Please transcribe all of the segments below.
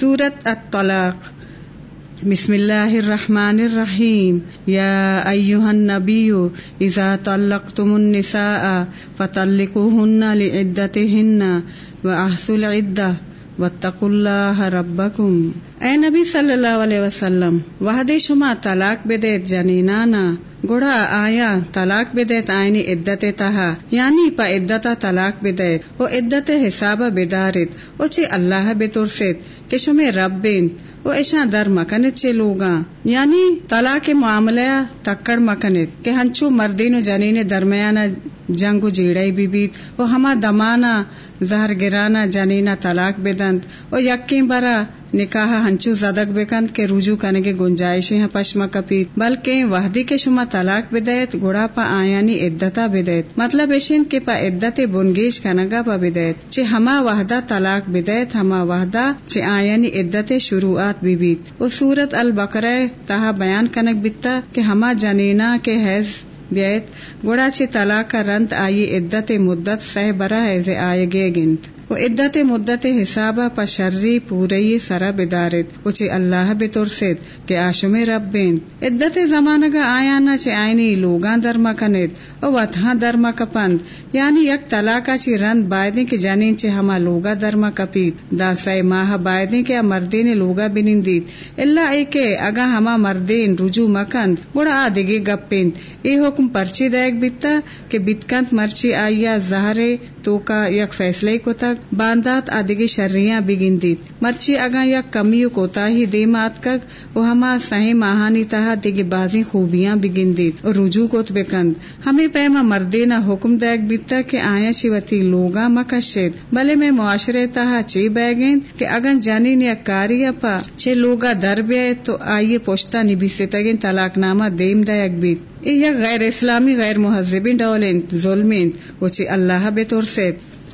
سورت الطلاق. بسم اللہ الرحمن الرحیم. یا ایوہ النبی، اذا طلقتم النساء فطلقوهن لعدتهن واحسوا العدہ واتقوا اللہ ربکم. اے نبی صلی اللہ علیہ وسلم وحدی شما طلاق بدیت جنینانا گڑا آیا طلاق بدیت آئینی عدت تہا یعنی پا عدتا طلاق بدیت و عدت حساب بدارت و چی اللہ بترست کہ شمی رب بینت و ایشا در مکنت چے لوگا یعنی طلاق معاملہ تکڑ مکنت، کہ ہنچو مردین و جنین درمیان جنگ و جیڑائی بی بیت و ہما دمانا زہر گرانا جنینا طلاق بدند و یقین برا نکاح ہنچو زدک بکند کے رجوع کرنے کے گنجائشیں ہیں، پشما کپیت، بلکہ وحدی کے شما طلاق بدیت، گڑا پا آیانی عدتا بدیت۔ مطلب ایشن کے پا عدت بنگیش کنگا پا بدیت۔ چھ ہما وحدہ طلاق بدیت، ہما وحدہ چھ آیانی عدت شروعات بھی بیت و صورت البقرہ تہا بیان کنک بیتا کہ ہما جنینا کے حیض بیت گوڑا چھ طلاق کا رنت آئی عدت مدت سہ برا ہے آئے گے گنت۔ و عدت مدت حساب پشری پوری سرا بدارت اچھے اللہ بترست کہ آشم رب بین عدت زمانہ کا آیا نہ چے آئینی لوگاں درما کنت و وتھاں درما کپند یعنی یک طلاقہ چی رند بائدیں کے جانین چے ہما لوگا درما کپیت دا سائے ماہ بائدیں کے مردین لوگا بنندیت اللہ اے کے اگا ہما مردین رجوع مکند۔ گڑا آدگے گپند اے حکم پرچی دیکھ بیتا کہ بتکنت مرچی آئیا زہرے تو کا یک فیصلے کو تک باندات آدگی شرریاں بگندید مرچی اگا یک کمی کوتا ہی دیمات کک و ہما سہی ماہانی تہا دیگی بازی خوبیاں بگندید اور رجوع کوت بکند ہمیں پیما مردینا حکم دیکھ بیتا کہ آیا چیوتی لوگا مکشید بلے میں معاشرے تہا چی بیگند کہ اگن جانی نیا کاری پا چے لوگا در بیائے تو آئیے پوشتا نبی سے تگن طلاق نامہ دیم دیکھ بیت یہ غیر اسلامی غیر مہذبین ڈولین، ظلمین وچی اللہ بے طور سے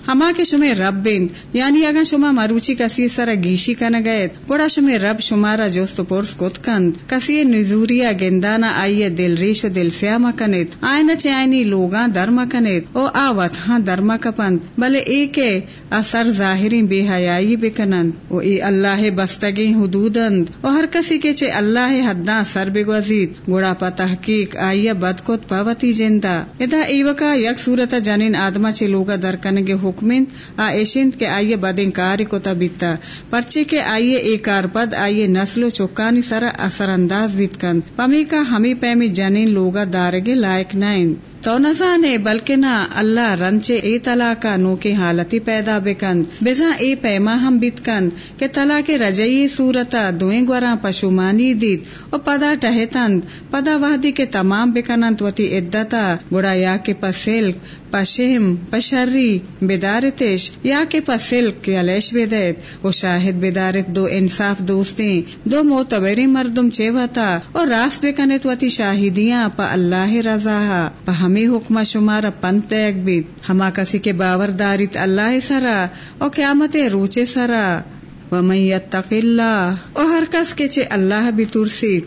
ہما کے شما رب بند یعنی اگر شما مروچی کسی سر گیشی کن گئے گوڑا شما رب شمارا جوست پورس کت کند کسی نزوریا گندانا آئیے دل ریش و دل سیاما کنت آئین چینی لوگاں درما کنت او آوت ہاں درما کپند، بلے اے کے اثر ظاہرین بے حیائی بکنند. او اے اللہ بستگی حدودند. او ہر کسی کے چے اللہ حداں سر بگوزید. گوڑا پا تحقیق آئیے بدکت پاوتی جندا. ادا ایوکا یک صورت جنین آدما چے لوگا درکنگے حکمند. آ ایشند کے آئیے بد انکار کو تبتا پرچے کے آئیے ایک کار پد آئیے نسل و چوکانی سرا اثر انداز بیت کند پمی کا ہمیں پیمی جنین لوگا دارگے لائق نائن تو نہ جانے بلکہ نہ اللہ رنچے اے تلا کا نو کے حالتی پیدا بکند۔ بزا اے پیما ہم بیت کند کہ تلا کے رجئی صورتا دوئیں گوراں پشومانی دیت اور پدا ٹہتند، پدا وحدی کے تمام بکنند وتی عدتا گڑا یا کے پسلک پشہم پشری بیدارتش یا کے پسلک یا لیش بیدیت وہ شاہد بیدارت دو انصاف دوستیں۔ دو معتبری مردم چیوتا اور راس بکنت وتی شاہدیاں پا اللہ رضا پا ہمیں حکم شمار پنت بیت۔ ہما کسی کے باور داریت اللہ سرا۔ اور قیامت روچے سرا۔ ومن یتق اللہ۔ اور ہر کس کے چے اللہ بھی ترسیت۔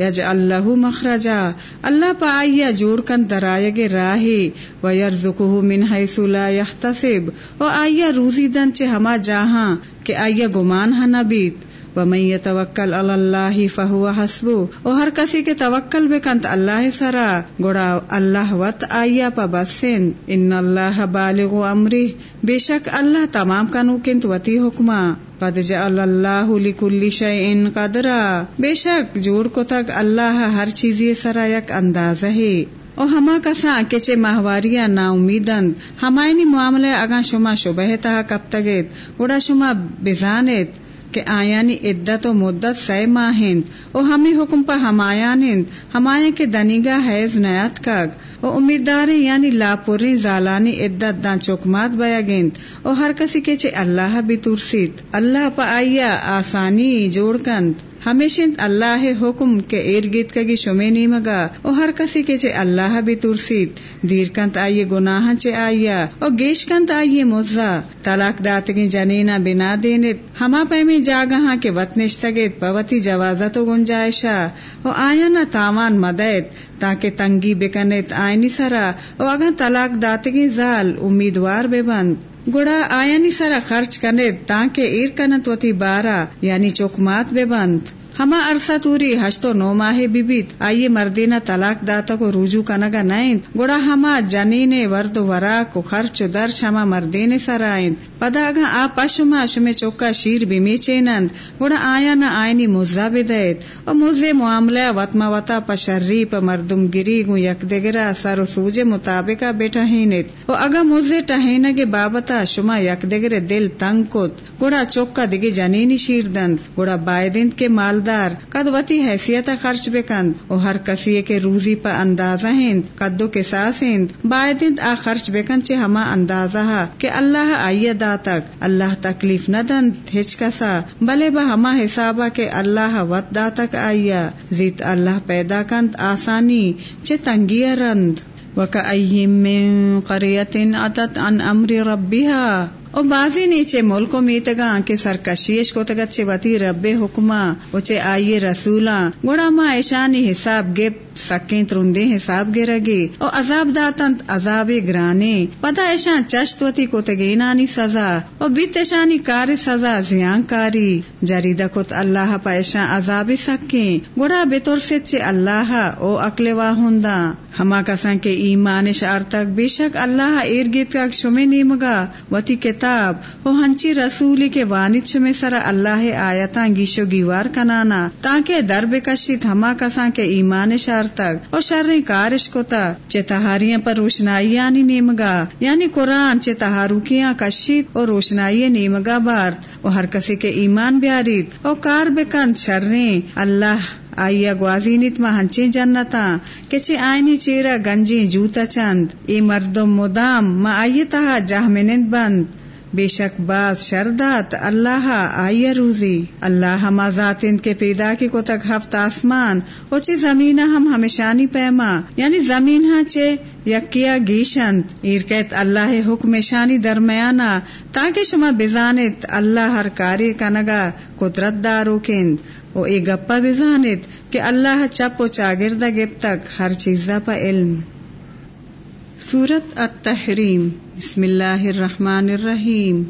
یج اللہ مخرجا۔ اللہ پا آئیا جوڑ کن درائے گے راہی۔ و یرزقہ من حیث لا یحتسب۔ و آئیا روزی دن چے ہما جہاں کہ آئیا گمان ہا نبیت ومن يتوکل علی اللہ فهو حسبه او ہر کسی کے توکل بکنت اللہ سرا۔ گڑا اللہ وت آیا پا بسن ان اللہ بالغ امری۔ بے شک اللہ تمام کنو کنت وتی حکما۔ قد جعل اللہ لکل شیء قدرا۔ بے شک جوڑ کو تک اللہ ہر چیزی سرا یک انداز ہے۔ او ہما کساں کچے ماہواریاں نا امیدند۔ ہمائنی معاملے اگاں شما شبہ تہا کب تگت گڑا شما بزانت کہ آیانی عدت و مدت سہ ماہند، او ہمیں حکم پا ہمایانند ہمایاں کے دنیگا حیض نیات کاگ او امیددار یعنی لاپوری زالانی عدت دان چوکمات بیا گند او ہر کسی کے چے اللہ بھی ترسید اللہ پا آیا آسانی جوڑ کند۔ ہمیشن اللہ حکم کے ارگت کگی شمے نیمگا، او ہر کسی کے چے اللہ بھی ترسید۔ دیر کنت آئیے گناہ چے آئیا او گیش کنت آئیے مزا طلاق داتگی جنینا بنا دینت۔ ہما پیمی جاگہاں کے وطنشتگت بوتی جوازت و گنجائشا او آیا نا تاوان مدد تاکہ تنگی بکنت آئینی سرا۔ او اگر طلاق داتگی زال، امیدوار بے بند گڑا آیا سارا خرچ کنے تاکہ ایر کنت وتی بارا یعنی چوکمات بے بند۔ ہما عرصہ توری ہشت و نو ماہ بیت آئیے مردینہ طلاق داتا کو رجوع کنگا نائند گوڑا ہما جنین ورد ورا کو خرچ درش ہما مردین سر آئند پدا اگا آ پشما شمے چوکا شیر بیمی چینند گوڑا آیا نہ آئینی مزا بدیت و مزے معاملہ وطما وطا پشری پا مردم گری گو یک دگرا سر و سوجے بیٹا ہینت و اگا مزے ٹہینگے بابتا شما یک دگر دل تنگ کت گوڑا چوکا دگی جنینی شیر دند گوڑا بائدند کے مالد کد وتی حیثیت خرچ بکند، او ہر کسی کے روزی پا اندازہ ہند کدو کے ساس ہند۔ بائدند آ خرچ بکند چے ہما اندازہ کہ اللہ آئیے داتک۔ اللہ تکلیف نہ دند، ہچ کسا۔ بلے با ہما حسابہ کے اللہ وط داتک آئیا زیت اللہ پیدا کند آسانی چے تنگی رند۔ وَكَأَيِّم مِّن قَرْيَةٍ عَتَتْ عَنْ أَمْرِ رَبِّهَا او بازی نیچے ملکوں میتگا کے سرکشیش کو تگت چے وتی رب حکما چے آئیے رسولاں۔ گوڑا ما ایشانی حساب گپ سکیں ترندے حساب گرگے۔ او عذاب داتنت عذاب گرانے۔ پتا ایشان چشت چشتوتی کو تگینانی سزا۔ او بیت ایشانی کار سزا زیان کاری۔ جریدہ کت اللہ پا ایشان عذاب سکیں۔ گوڑا بطور سے چے اللہ او اکل واہندا ہما کسان کے ایمان شار تک بے شک اللہ ارگیت کا شمی نیمگا۔ وتی کتاب۔ او ہنچی رسولی کے وانت شمی سر اللہ آیتاں گیشو گیوار کنانا، تاکہ در بکشید ہما کسان کے ایمان شار تک اور شر کارش کو تا تہاریاں پر روشنائی یعنی نیمگا۔ یعنی قرآن چے تہاروکیاں کشید اور روشنائی نیمگا بار۔ اور ہر کسی کے ایمان بیارید۔ اور کار بکند شریں۔ اللہ آئیا گوازی نیت ما ہنچے جنتا کچے آئینی چیرا گنجی جوتا چند۔ ای مردم مدام، ما آئیے تہا جہمنند بند۔ بے شک باز شردات اللہ آئی روزی۔ اللہ ما ذات ان کے پیدا کی کو تک ہفت آسمان چی زمین ہم ہمیشانی پیما۔ یعنی زمین ہاں چے یکیا گیشند۔ ایرکیت اللہ حکم شانی درمیانا تاکہ شما بزانت اللہ ہر کاری کنگا قدرت دارو کند۔ او اے گپا بزانت کہ اللہ چپ و چاگردہ گپ تک ہر چیزا پا علم۔ سورت التحریم۔ بسم اللہ الرحمن الرحیم۔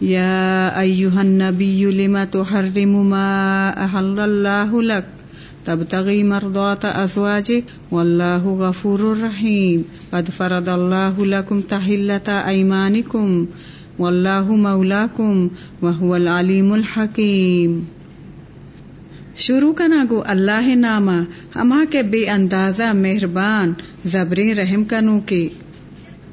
یا ایوہ النبی لما تحرم ما احل اللہ لک۔ تبتغی مرضات ازواجک۔ واللہ غفور الرحیم۔ قد فرد اللہ لکم تحلتا ایمانکم۔ واللہ مولاکم۔ وهو العلیم الحکیم۔ شروع کنا گو اللہ نامہ، ہما کے بے اندازہ مہربان زبری رحم کنو کے۔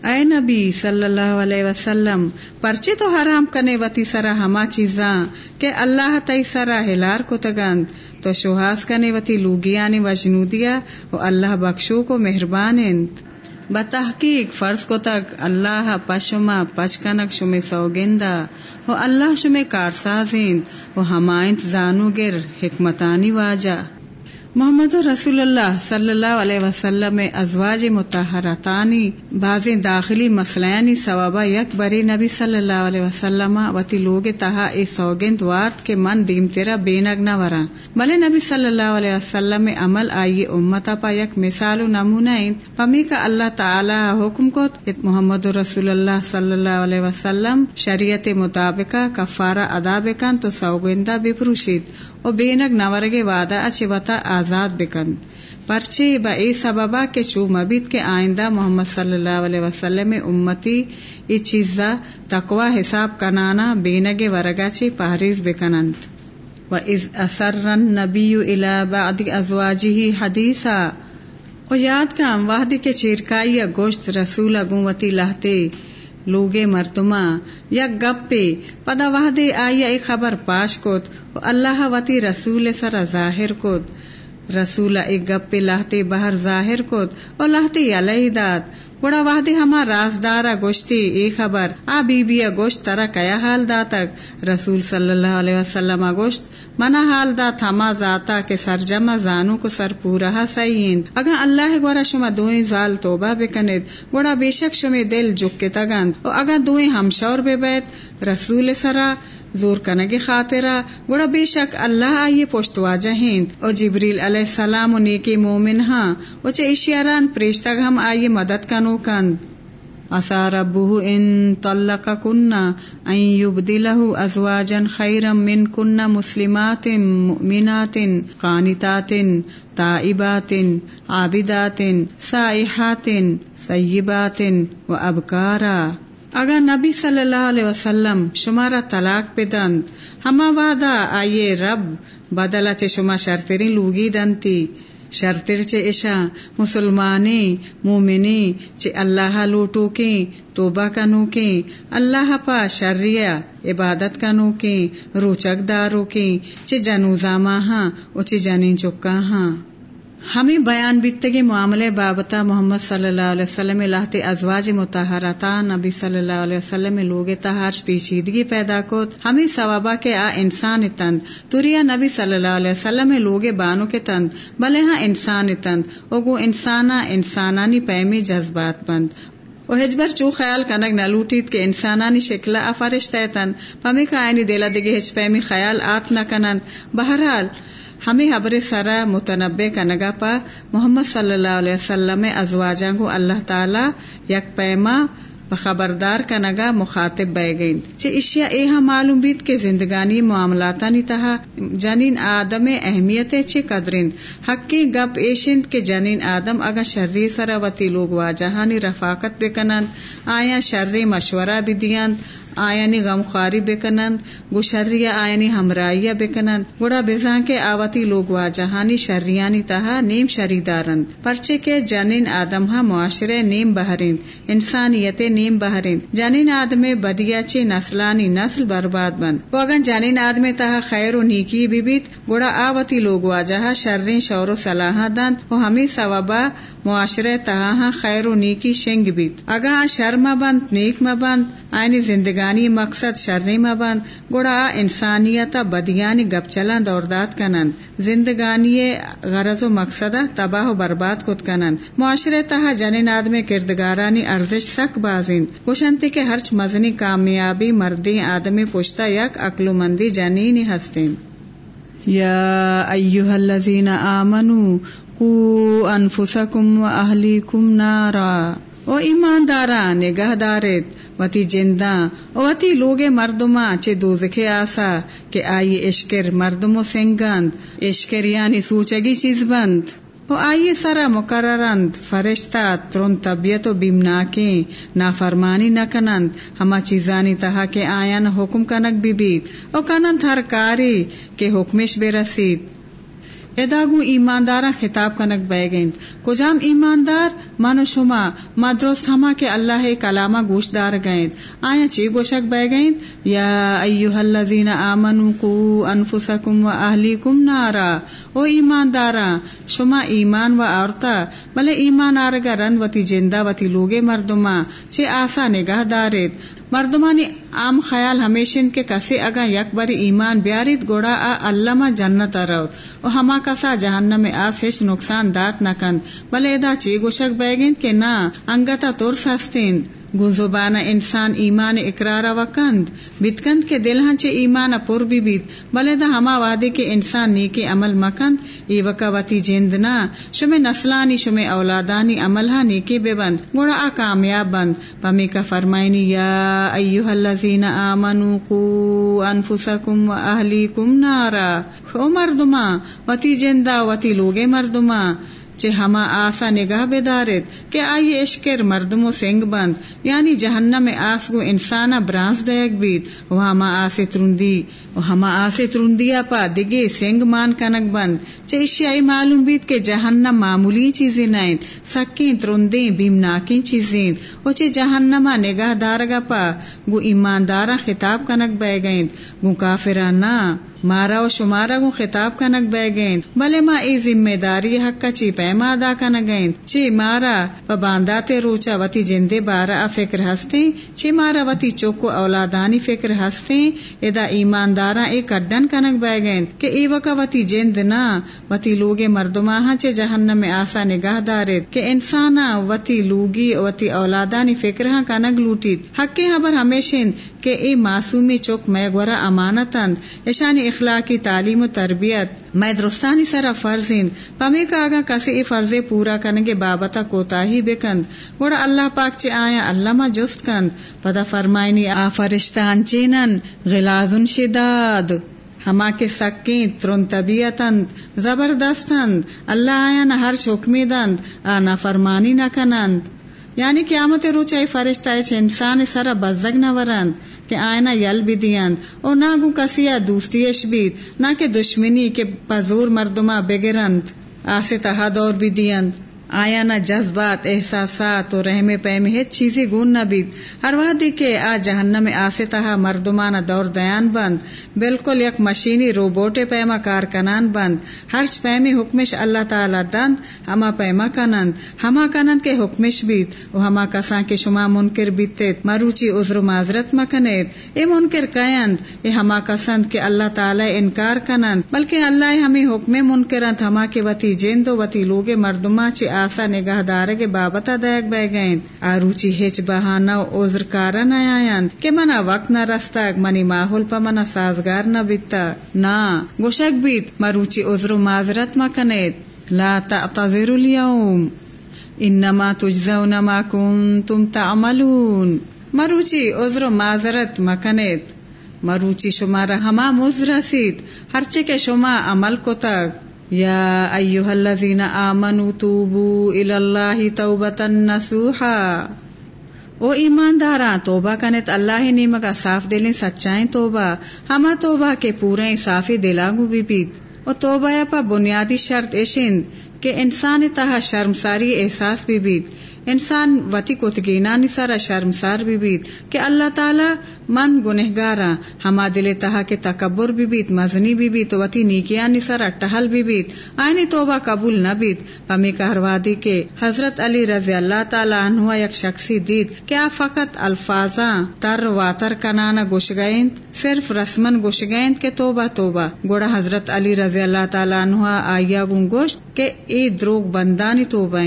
اے نبی صلی اللہ علیہ وسلم، پرچے تو حرام کنے وتی سرا ہما چیزاں، کہ اللہ تئی سرا ہلار کو تگند۔ تو شوہاس کنے وتی لوگیانی وجنودیا و اللہ بخشو کو مہربان انت بتحقیق فرض کو تک اللہ پشما پشکنک شمی سوگندہ و اللہ شمی کارسازیند و ہمائنت زانو گر حکمتانی واجہ۔ محمد رسول اللہ صلی اللہ علیہ وسلم ازواج متحرتانی باز داخلی مسلانی ثوابہ یک بری نبی صلی اللہ علیہ وسلم وتی لوگ تہا اے سوگند وارت کے من دیم تیرا بینگ ورا۔ بلے نبی صلی اللہ علیہ وسلم عمل آئیے امتا پا یک مثال و نمونہ پمی کا اللہ تعالی حکم کو محمد رسول اللہ صلی اللہ علیہ وسلم شریعت مطابقہ کفارہ ادا بکن تو سوگندہ بپروشید۔ و بینگ نورگے وعدہ اچھی وطا آزاد بکند پرچے با اے سببا کے چو مبید کے آئندہ محمد صلی اللہ علیہ وسلم امتی ای چیزا تقوی حساب کنانا بینگ ورگا چی پہریز بکنند۔ و از اثرن نبی الى بعد ازواجی حدیثا۔ و یاد کام وحدی کے چیرکائی گوشت رسول اگوتی لہتے لوگے مرتما یا گپے۔ پدا وحدے آئی ای خبر پاش کت و اللہ وتی رسول سر ظاہر کت رسول ایک گپ لہتے بہر ظاہر کت اور لہتے یلئی داد۔ گوڑا وحدی ہما رازدارا گوشتی ای خبر۔ آ بی بی گوشت ترا کیا حال دا تک؟ رسول صلی اللہ علیہ وسلم گوشت، منا حال دا تھما ذاتا کے سرجمہ زانو کو سر پورا سیند اگا اللہ گورا شما دوئیں زال توبہ بکند گوڑا بے شک شما دل جک کے تگند۔ اور اگا دوئیں ہمشور بے بیت۔ رسول سرا زور کنگی خاطرہ گوڑا بے شک اللہ آئیے پوشتوا جہند او جبریل علیہ السلام و نیکی مومن ہاں۔ وچے اشیاران پریشتگ ہم آئیے مدد کنو کند۔ عسى ربه إن طلقكن أن يبدله أزواجا خيرا منكن مسلمات مؤمنات قانتات تائبات عابدات سائحات سیبات و ابکارا۔ اگر نبی صلی اللہ علیہ وسلم شمارا طلاق بدند ہما وعدہ، آئیے رب بدلا چے شما شرطری لوگی دنتی شرطر چے اشا مسلمانی، مومنی، چے اللہ لوٹو کے توبہ کنو کے اللہ پا شریع عبادت کنو کے روچک دارو کے چے جنو زاما ہاں چے جنین چکا ہاں ہمیں بیان بیتگی معاملے بابتا محمد صلی اللہ علیہ وسلم لاہتے ازواج متحرتا نبی صلی اللہ علیہ وسلم لوگ تہار پیچیدگی پیدا کت ہمیں ثوابا کے آ انسان تند۔ توریا نبی صلی اللہ علیہ وسلم لوگ بانو کے تند۔ بلے ہاں انسان تند۔ اگو انسانا انسانانی پیمی جذبات بند۔ وہ ہجبر چو خیال کنگ نہ لوٹیت کے انسانانی شکلا افارش تن پمی کا آئینی دیلا دگے ہج پیمی خیال آت نہ کنند۔ بہرحال ہمیں حبر سرا متنبع کنگا پا محمد صلی اللہ علیہ وسلم ازواجاں کو اللہ تعالی یک پیما خبردار کنگا مخاطب بہ گئی چے اشیا اے ہاں معلوم بیت کے زندگانی معاملات تہا، جنین آدم اہمیت چے قدرند حقی گپ ایشند کے جنین آدم اگا شرری سرا وتی لوگ واجہانی رفاقت بکنند آیا شرری مشورہ بھی دیند آیانی غمخواری بکنند گو شریا آیانی ہمراہیا بکنند۔ گوڑا بزاں کے آوتی لوگ وا جہانی شریانی تہا نیم شری دارند پرچے کے جنین آدم ہا معاشرے نیم بہرند۔ انسانیت نیم بہرند۔ جنین آدم بدیا چے نسلانی نسل برباد بند۔ وہ اگر جنین آدم تہا خیر و نیکی بھی بیت گوڑا آوتی لوگ وا جہا شرین شور و صلاح دند۔ وہ ہمیں ثوابا معاشرے تہا ہاں خیر و نیکی شنگ بیت۔ اگا شرم بند، نیک مبند آئینی زندگانی مقصد شرنی مبند گوڑا انسانیت بدیانی گپ چلند اور داد کنند۔ زندگانی غرض و مقصد تباہ و برباد کت کنند۔ معاشرے تہا جنین آدمی کردگارانی ارزش سک بازند گوشنتی کے ہرچ مزنی کامیابی مردی آدمی پشتا یک اکلو مندی جنینی ہستین۔ یا ایوہ الذین آمنو قو انفسکم و اہلیکم نارا۔ او ایماندارا نگہ دارت وتی جندا وتی لوگے مردما چے دوزکے آسا کہ آئی اشکر مردمو سنگند اشکر یعنی سوچگی چیز بند۔ او آئیے سرا مقررند فرشتہ ترون طبیعت و بیمناکیں نافرمانی نہ کنند ہما چیزانی تہا کے آیان حکم کنک بھی بیت او کنند ہر کاری کے حکمش بے رسید اداگو ایماندار خطاب کنک بہ گیند کجام ایماندار مانو شما مدروست ہما کے اللہ کلامہ گوش دار گیند آیا چی گوشک بہ گیند یا ایوہ الذین آمنو کو انفسکم و اہلیکم نارا او ایماندارا شما ایمان و عورتا بلے ایمان آرگا رند وتی جندہ وتی لوگے مردما چے آسا نگاہ دارت مردمانی عام خیال ہمیشن کے کسی اگا یک بری ایمان بیارید، گوڑا آ علما جنت روت او ہما کسا جہنم میں آس ہچ نقصان دات نہ کند۔ بلے ادا چی گوشک بیگند کہ نہ انگتا ترس سستیند گنزوبانا انسان ایمان اقرارا وکند بیتکند کے دل ہنچے ایمان پر بھی بیت. بلے دا ہما وعدے کے انسان نیکی عمل مکند. ای وکا وتی جندنا شمی نسلانی شمی اولادانی عمل ہا نیکی بے بند. گوڑا آ کامیاب بند. پمی کا فرمائنی، یا ایوہ اللذین آمنو قو انفسکم و اہلیکم نارا. خو مردما، وتی جندا وتی لوگے مردما. چے ہما آسا نگاہ بیدارت کہ آئی اشکر مردمو سنگ بند یعنی جہنم میں آس گو انسانا برانس دیکھ بیت وہ ہما آسے ترندی وہ ہما آسے ترندیا پا دگے سنگ مان کنک بند. چے اشیائی معلوم بیت کہ جہنم معمولی چیزیں نائن سکیں، ترندیں بیمناکی چیزیں۔ وہ چے جہنما نگاہ دارگا پا گو ایماندارا خطاب کنک بے گئیں۔ گو کافرانہ، مارا و شمارا گو خطاب کنک بے گئیں۔ بلے ما ای ذمہ داری حق کا چی پیما ادا کنک گئیں۔ چی مارا پا بانداتے روچا وتی جندے بارا فکر ہستے چی مارا وتی چوکو اولادانی فکر ہستے، ادا ایماندارا ای کڈن کنک بے گئیں۔ کہ ای وکا وتی جند نا وتی لوگے مردما چے جہنم میں آسا نگاہ دارت کہ انسانا وتی لوگی وتی اولادانی فکر ہاں کنگ لوٹیت حق کے خبر ہمیشن کہ ای معصومی چک میں گورا امانتند اشانی اخلاقی تعلیم و تربیت۔ میں درستانی سرا فرزند پمی کا آگا کسی ای فرض پورا کنگے بابتا کوتاہی بکند۔ گوڑا اللہ پاک چے آیا اللہ ما جست کند۔ پدا فرمائنی آ فرشتان چینن۔ غلازن شداد۔ ہما کے سکیں ترن طبیعتند زبردستند اللہ آیا نہ ہر چھکمی دند آ نہ فرمانی نہ کنند یعنی قیامت روچائی فرشتہ چھ انسان سرا بزدگ نہ ورند کہ آئنا یل بھی دیند اور نہ گو کسیا دوستیش بیت نہ کہ دشمنی کے پزور مردما بگرند آسے تہا دور بھی دیند آیا نہ جذبات، احساسات اور رحم پیم ہے چیزی گون نہ بید۔ ہر وادی کے آ جہنم آسے تہا مردمانہ دور دیان بند۔ بالکل یک مشینی روبوٹ پیما کار کنان بند ہرچ پیمی حکمش اللہ تعالی دند، ہما پیما کنند۔ ہما کنند کے حکمش بیت و ہما کساں کے شما منکر بیتت مروچی عذر و معذرت مکنید اے منکر قیند اے ہما کسند کے اللہ تعالی انکار کنند۔ بلکہ اللہ ہمیں حکم منکرند، ہما کے وتی جند و وتی لوگ مردما چی آسا نگاہ دار کے بابتا دیکھ بہ گئیں آروچی ہچ بہانا عذر کارا نہ آئین کہ منا وقت نہ رستا منی ماحول پا منا سازگار نہ بیتا نہ گوشک بیت، مروچی عذر و معذرت مکنیت لا تعتذر اليوم انما تجزون ما کنتم تعملون۔ مروچی عذر و معذرت مکنیت مروچی شما رحما مزرسید ہرچے کے شما عمل کو تک يا أيها الذين آمنوا توبوا إلى الله توبة نصوحا۔ او ایمانداراں توبہ کنت اللہ نیمگا، صاف دلیں سچائیں توبہ۔ ہما توبہ کے پورے صافی دلاگو بھی بیت او توبہ پا بنیادی شرط اشند کہ انسان تہا شرمساری احساس بھی بیت انسان وتی کتگینا نسارا شرمسار بھی بیت کہ اللہ تعالی من گنہگارا، ہما دل تہا کے تکبر بھی بیت مزنی بھی بیت وتی نیکیا نسارا ٹہل بھی بیت آئینی توبہ قبول نہ بیت۔ پمی کہروادی کے حضرت علی رضی اللہ تعالی عنہ یک شخصی دید کیا فقط الفاظاں تر واتر کنانا گوش گئند صرف رسمن گوش گئند کے توبہ توبہ۔ گوڑا حضرت علی رضی اللہ تعالی عنہ آیا گن گوشت کہ ای دروگ بندانی توبہ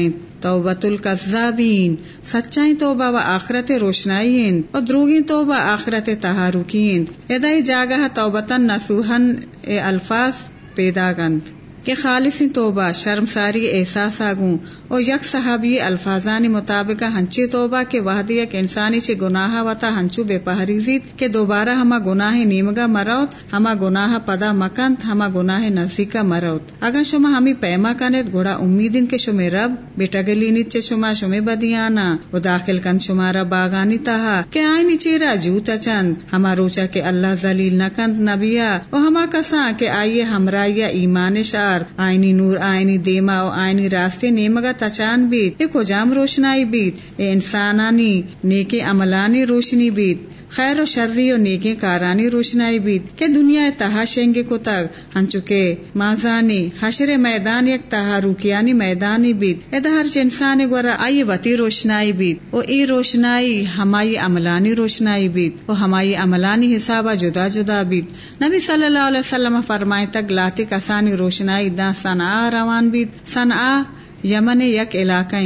توبت القذابین سچائی توبہ و آخرت روشنائین اور دروگی توبہ آخرت تہاروکین ادائی جاگہ توبتن نسوہن اے الفاظ پیدا گند کہ خالصی توبہ شرم ساری احساس آگوں اور یک صحابی الفاظانی مطابق ہنچی توبہ کے وحدی ایک انسانی چے گناہ وتا ہنچو بے پہریزید کہ دوبارہ ہما گناہ نیمگا مروت ہما گناہ پدا مکنت ہما گناہ نزدیکا مروت اگر شما ہمی پیما کنت گھوڑا امیدن کے شما رب، بیٹا گلی نیچے شما شما بدیانا، و داخل کن شما رب باغانی تہا کہ آئینی چیرا جوتا چند، ہما روچا کے اللہ ذلیل نکند نبیا، و ہما کساں کہ آئیے ہمراہ ایمان شاہ آئینی نور، آئینی دیما و آئینی راستے نیمگا تچان بیت۔ ایک جام روشنائی بیت۔ اے انسانانی نیکی عملانی روشنی بیت۔ خیر و شرری و نیکی کارانی روشنائی بیت کہ دنیا تہا شنگے کو تک ہن چکے مازانی حشر میدان یک تہا روکیانی میدانی بیت۔ اے ہر انسان گورا آئی وتی روشنائی بیت۔ او ای روشنائی ہمائی عملانی روشنائی بیت۔ او ہمائی عملانی حسابہ جدا جدا بیت۔ نبی صلی اللہ علیہ وسلم فرمائے تک لاتی کسانی روشنائی دا سنعا روان بیت۔ سنعا یمن یک علاقہ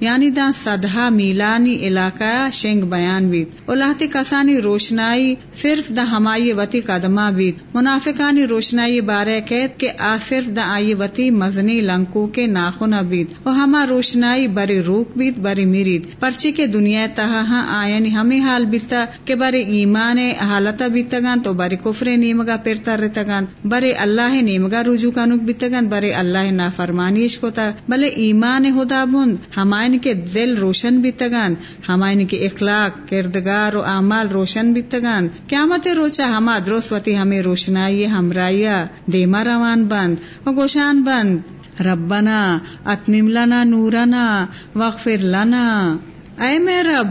یعنی دا سدھا میلانی علاقہ شنگ بیان بیت اولاحتی کسانی روشنائی صرف دا ہمائی وتی قدمہ بیت منافقانی روشنائی بارے قید کے آ صرف دا آئی وتی مزنی لنکو کے ناخن بیت و ہما روشنائی بری روک بیت بری میرید۔ پرچی کے دنیا تہا ہاں آئین ہمیں حال بیتا کہ بری ایمان حالتا بیتگان تو بری کفر نیمگا پرتا رتگان بری اللہ نیمگا رجوع کنک بیتگان بری اللہ نافرمانیش کوتا بلے ایمان ہدا بند ہمائن کے دل روشن بھی تگان ہمائن کے اخلاق، کردگار و اعمال روشن بھی تگان۔ قیامت روچا ہما دروسوتی ہمیں روشنائی ہمرایا دیما روان بند و گوشان بند۔ ربنا اتمم لنا نورنا وغفر لنا۔ اے میں رب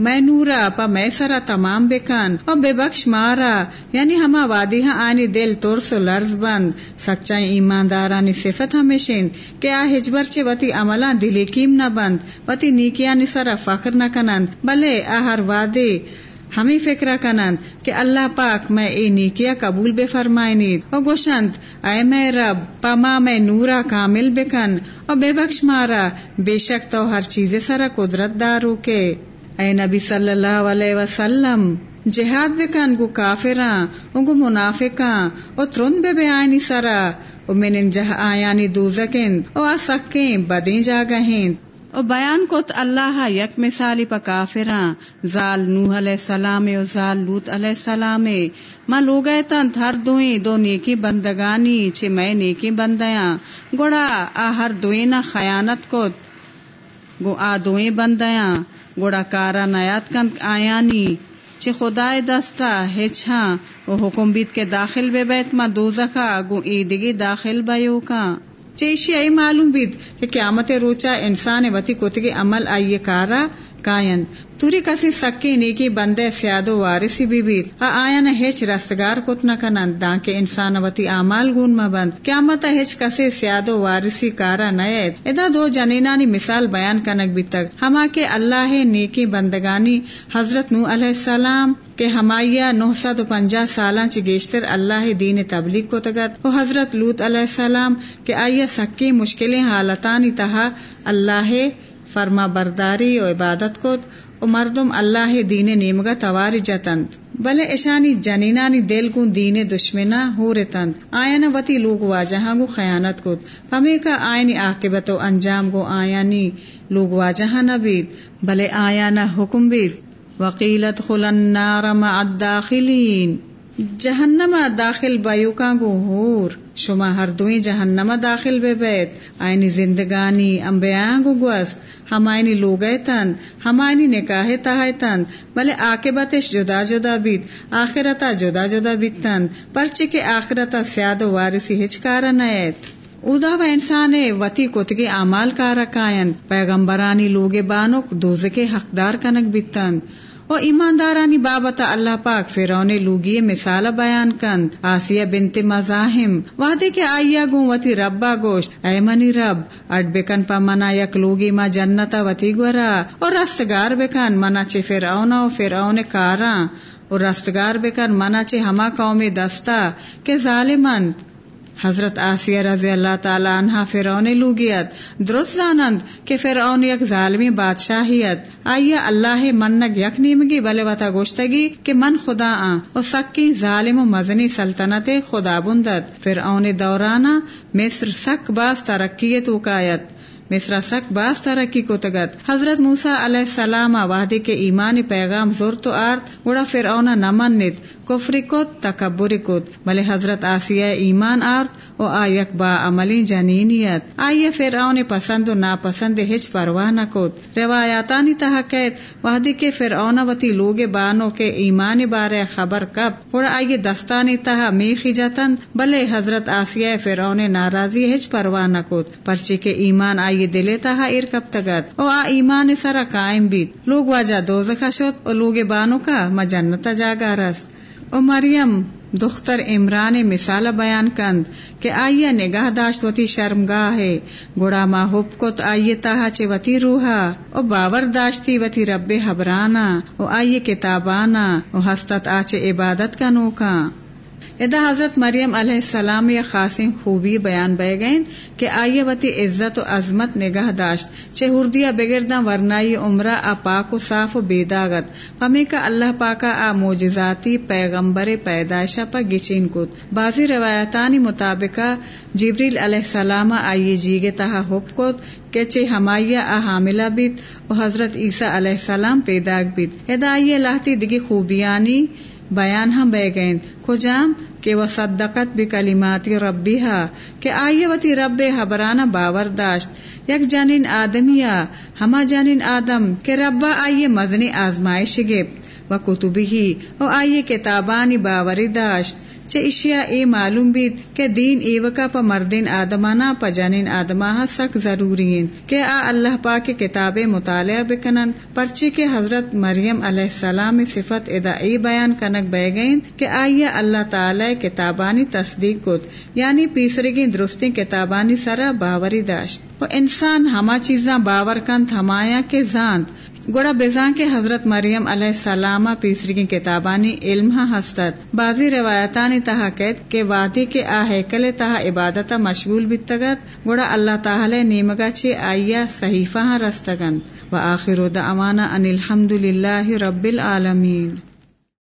میں نورا، پا میں سرا تمام بکن اور بے بخش مارا یعنی ہما وادی ہاں آنی دل ترس لرز بند۔ سچائی ایماندارانی صفت ہمیشن کہ آ ہجبر چے وتی عملہ دلی کیم نہ بند۔ وتی نیکیانی سرا فخر نہ کنند۔ بلے آہر وادی ہمیں فکر کنند کہ اللہ پاک میں اے نیکیا قبول بے فرمائنید۔ اور گوشند، اے میں رب پما میں نورا کامل بکن۔ اور بے بخش مارا، بے شک تو ہر چیز سرا قدرت دارو کے۔ اے نبی صلی اللہ علیہ وسلم، جہاد بکن گو کافراں گو منافقاں، او ترن بے بے آئینی سرا، او منن جہ آیانی دوزکن او آسکیں بدیں جاگہیں او بیان کت اللہ یک مثالی پا کافراں، زال نوح علیہ السلام او زال لوت علیہ السلام ما لوگے تن ہر دوئیں، دو نیکی بندگانی، چھ میں نیکی بندیاں۔ گوڑا آ ہر دوئیں نہ خیانت کت گو آ دوئیں بندیاں۔ گوڑا کارا نیات کن آیانی چھ خدای دستا ہچھاں و حکم بیت کے داخل بے بیت ما دوزخا، گو ایدگی داخل بیو کا۔ چیشی ای معلوم بیت کہ قیامت روچا انسان وتی کتگی عمل آئیے کارا، کائن۔ توری کسی سکی نیکی بندے سیادو وارسی بھی بیت آیا نہ ہیچ رستگار کت نہ کنن دان کے انسان وتی اعمال گون مبند قیامت ہیچ کسی سیادو وارسی کارا نیت ادا دو جنینانی مثال بیان کنک بھی تک ہما کے اللہ نیکی بندگانی حضرت نو علیہ السلام کہ ہمایا نو سو پنجا سالاں چ گیشتر اللہ دین تبلیغ کو تگت وہ حضرت لوت علیہ السلام کہ آئیے سکی مشکلیں حالتانی تہا اللہ فرما برداری و عبادت کو و مردم اللہ دین نیمگا تواری جتند۔ بلے اشانی جنینانی دل کو دین دشمنا ہو رتند آئین وتی لوگ واجہاں گو خیانت کت۔ پمی کا آئینی عاقبت و انجام گو آیانی لوگ واجہاں نبید بلے آیانا حکم بید۔ وقیلت خلن نار مع الداخلین۔ جہنم داخل بایوکاں گو ہور۔ شما ہر دوئی جہنم داخل بے بیت آئینی زندگانی امبیاں گو گوست۔ ہمائنی لوگ تند ہمائنی نکاح تہ تند بلے آکبتش جدا جدا بیت، آخرتا جدا جدا بیت تند پرچے کے آخرتا سیاد و وارسی ہچکارا نیت۔ اودا و انسان وتی کتگی اعمال کارکائن پیغمبرانی لوگ بانک دوزے حقدار کنک بیتند و ایماندارانی بابتا اللہ پاک فرون لوگی مثال بیان کند۔ آسیہ بنت مزاحم وحدے کے آئیا گو وتی ربا گوشت۔ اے منی رب، اڈ بکن پا منا یک لوگی ما جنتا وتی گورا۔ اور رستگار بکن منا چے فرعون و فرعون کاراں اور رستگار بکن منا چے ہما قوم دستا کے ظالمند۔ حضرت آسیہ رضی اللہ تعالی عنہ فرعون لوگیت. درست دانند کہ فرعون یک ظالمی بادشاہیت. آئیے اللہ منگ یک نیمگی بلے وطا گوشتگی کہ من خدا آ و سکی ظالم و مزنی سلطنت خدا بندت. فرعون دورانا مصر سک باز ترقیت وکایت مصرا سک باز ترقی کو تگت۔ حضرت موسا علیہ السلام وحدے کے ایمان پیغام زور تو آرت گڑا فرعون نمنت کفری کت، تکبری کت۔ بلے حضرت آسیہ ایمان آرت و آیک با عملی جنینیت۔ آئیے فرعون پسند و ناپسند ہچ پرواہ نہ کت۔ روایاتانی تحقیت وحدی کے فرعون وتی لوگ بانو کے ایمان بارے خبر کب۔ گڑا آئیے دستانی تہا میخی جتن بلے حضرت آسیہ فرعون ناراضی ہچ پرواہ نہ کت۔ پرچے کے ایمان آئیے دلے تہا ار کب تگت او آ ایمان سرا قائم بیت لوگ واجہ دوزخ شد اور لوگ بانو کا مجنتا جاگا رس او مریم دختر عمران مثال بیان کند کہ آئیے نگاہ داشت وتی شرمگاہ ہے گوڑا ما حب کت آئیے تاہا چے وتی روحا او باور داشتی وتی رب حبرانا او آئیے کتابانا او ہستت آچے عبادت کا نوکا ادا حضرت مریم علیہ السلام یا خاص خوبی بیان بہ گئے کہ آئیے وتی عزت و عظمت نگاہ داشت، چے ہردیا ورنائی عمرہ آ پاک و صاف و بیداغت، ہمیں کا اللہ پاکا آ موجزاتی پیغمبر پیدائشہ پا گچین کت۔ بازی روایتانی مطابق جبریل علیہ السلام آئیے جیگے تہا حب کت کہ چے ہمائیا آ حاملہ بیت و حضرت عیسیٰ علیہ السلام پیداگ بیت۔ ادا آئیے لاہتی دگی خوبیانی بیان ہم بہ گئیں۔ کجام کہ وہ صدقت بھی کلیماتی ربی ہا کہ آئیے وتی رب حبرانہ باور داشت یک جانین آدمیا ہما جانین آدم، کہ ربا آئیے مزنی آزمائش گے و کتبی ہی و آئیے کتابانی باوری داشت چه اشیا اے معلوم بیت کہ دین ایوکا پا مردین آدمانا، پا جانین آدما سک ضروری ہیں۔ کہ آ اللہ پاک کے کتاب مطالعہ بکنن۔ پرچی کے حضرت مریم علیہ السلام صفت ادا ای بیان کنک بہ گئیں کہ آئیے اللہ تعالی کتابانی تصدیق کت۔ یعنی پیسرے گی درستی کتابانی سرا باوری داشت۔ وہ انسان ہما چیزاں باور کن تھمایا کے زاند۔ گوڑا بزان کے حضرت مریم علیہ السلام پیسری کی کتابانی علم ہاں ہستت۔ بازی روایتانی تہا قید کے وادی کے آہیکل تہا عبادت مشغول بتگت گوڑا اللہ تعالی نیمگا چھ آئیا صحیفہ ہاں رستگن۔ و آخر دعوانا ان الحمد للہ رب العالمین۔